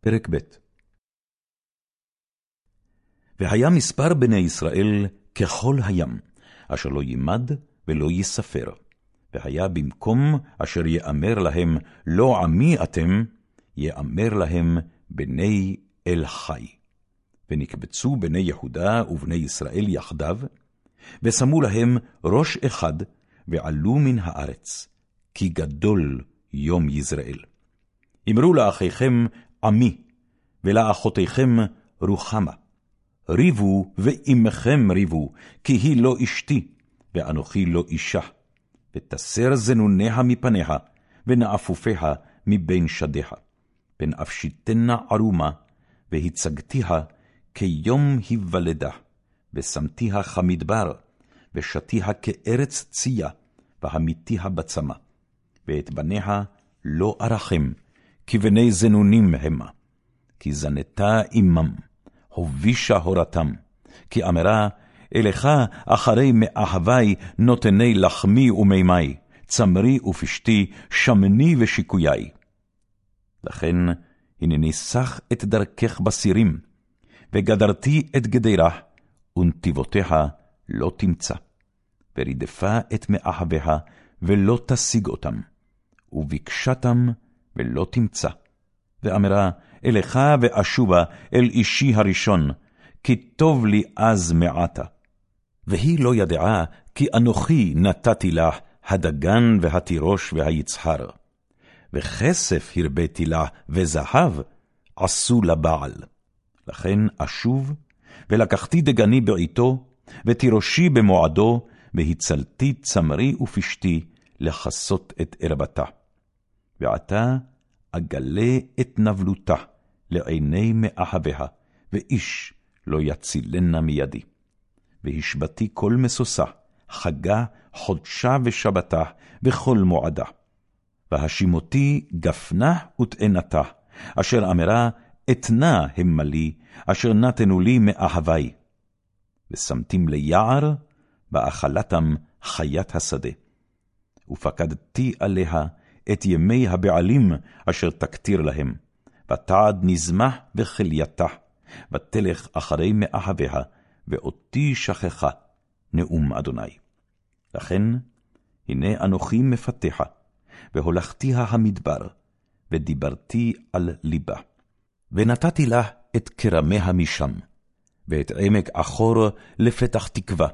פרק ב' והיה מספר בני ישראל ככל הים, אשר לא יימד ולא ייספר. והיה במקום אשר יאמר להם, לא עמי אתם, יאמר להם, בני אל חי. ונקבצו בני יהודה ובני ישראל יחדיו, ושמו להם ראש אחד, ועלו מן הארץ, כי גדול יום יזרעאל. אמרו לאחיכם עמי, ולאחותיכם רוחמה. ריבו ועמכם ריבו, כי היא לא אשתי, ואנוכי לא אישה. ותסר זנוניה מפניה, ונאפופיה מבין שדיה. פן אפשיתנה ערומה, והצגתיה כיום היוולדה, ושמתיה כמדבר, ושתיה כארץ צייה, והמיתיה בצמא. ואת בניה לא ארחם, כי בני זנונים המה. כי זנתה עמם, הובישה הורתם, כי אמרה, אלך אחרי מאהבי נותני לחמי ומימי, צמרי ופשתי, שמני ושיקויי. לכן הנני סח את דרכך בסירים, וגדרתי את גדרה, ונתיבותיה לא תמצא. ורידפה את מאהביה, ולא תשיג אותם, וביקשתם, ולא תמצא. ואמרה, אלך ואשובה אל אישי הראשון, כי טוב לי אז מעתה. והיא לא ידעה, כי אנוכי נתתי לך הדגן והתירוש והיצהר. וכסף הרביתי לה, וזהב עשו לבעל. לכן אשוב, ולקחתי דגני בעתו, ותירושי במועדו, והצלתי צמרי ופשתי לכסות את ערבתה. ועתה אגלה את נבלותה לעיני מאהביה, ואיש לא יצילנה מידי. והשבתי כל משושה, חגה, חודשה ושבתה, בכל מועדה. והשימותי גפנה ותאנתה, אשר אמרה, אתנה המה לי, אשר נתנו לי מאהבי. ושמתים ליער, באכלתם חיית השדה. ופקדתי עליה את ימי הבעלים אשר תקטיר להם, ותעד נזמח וכלייתה, ותלך אחרי מאהביה, ואותי שכחה, נאום אדוני. לכן, הנה אנוכי מפתחה, והולכתיה המדבר, ודיברתי על ליבה. ונתתי לה את כרמיה משם, ואת עמק אחור לפתח תקווה,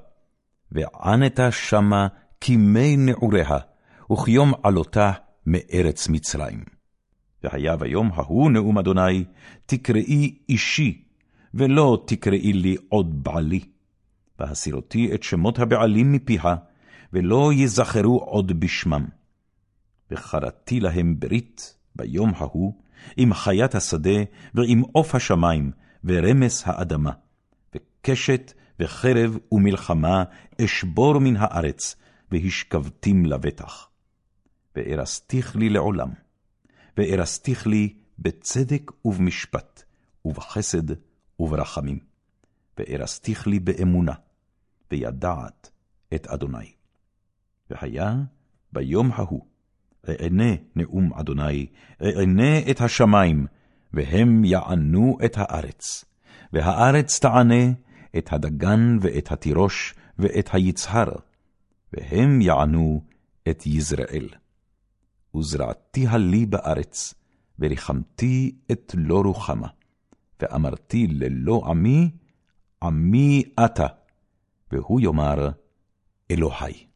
וענתה שמה כמי נעוריה, וכיום עלותה מארץ מצרים. והיה ביום ההוא נאום אדוני, תקראי אישי, ולא תקראי לי עוד בעלי. והסירותי את שמות הבעלים מפיה, ולא יזכרו עוד בשמם. וחרתי להם ברית ביום ההוא, עם חיית השדה, ועם עוף השמים, ורמס האדמה. וקשת, וחרב, ומלחמה, אשבור מן הארץ, והשכבתים לבטח. וארסתיך לי לעולם, וארסתיך לי בצדק ובמשפט, ובחסד וברחמים, וארסתיך לי באמונה, וידעת את אדוני. והיה ביום ההוא, אענה נאום אדוני, אענה את השמיים, והם יענו את הארץ, והארץ תענה את הדגן ואת התירוש ואת היצהר, והם יענו את יזרעאל. וזרעתיה לי בארץ, וריחמתי את לא רוחמה. ואמרתי ללא עמי, עמי אתה, והוא יאמר, אלוהי.